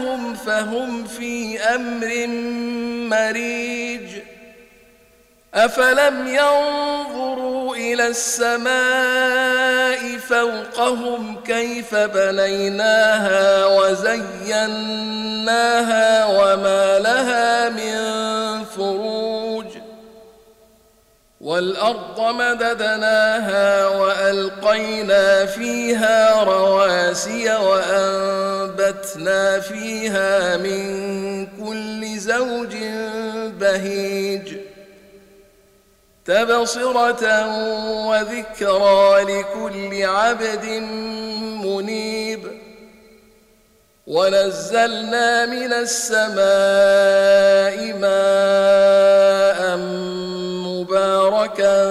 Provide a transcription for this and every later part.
جاءهم فهم في أمر مريج. أفلم ينظروا إلى السماء فوقهم كيف بنيناها وزيناها وما لها من فروج. والأرض مددناها وألقينا فيها رواسي وانبتنا فيها من كل زوج بهيج تبصره وذكرى لكل عبد منيب ونزلنا من السماء ماء مباركا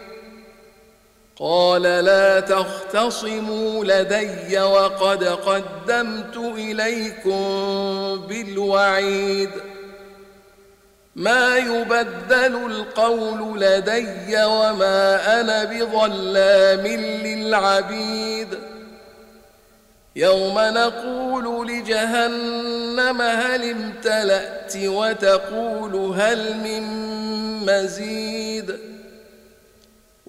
قال لا تختصموا لدي وقد قدمت إليكم بالوعيد. ما يبدل القول لدي وما أنا بظلام للعبيد. يوم نقول لجهنم هل امتلأت وتقول هل من مزيد.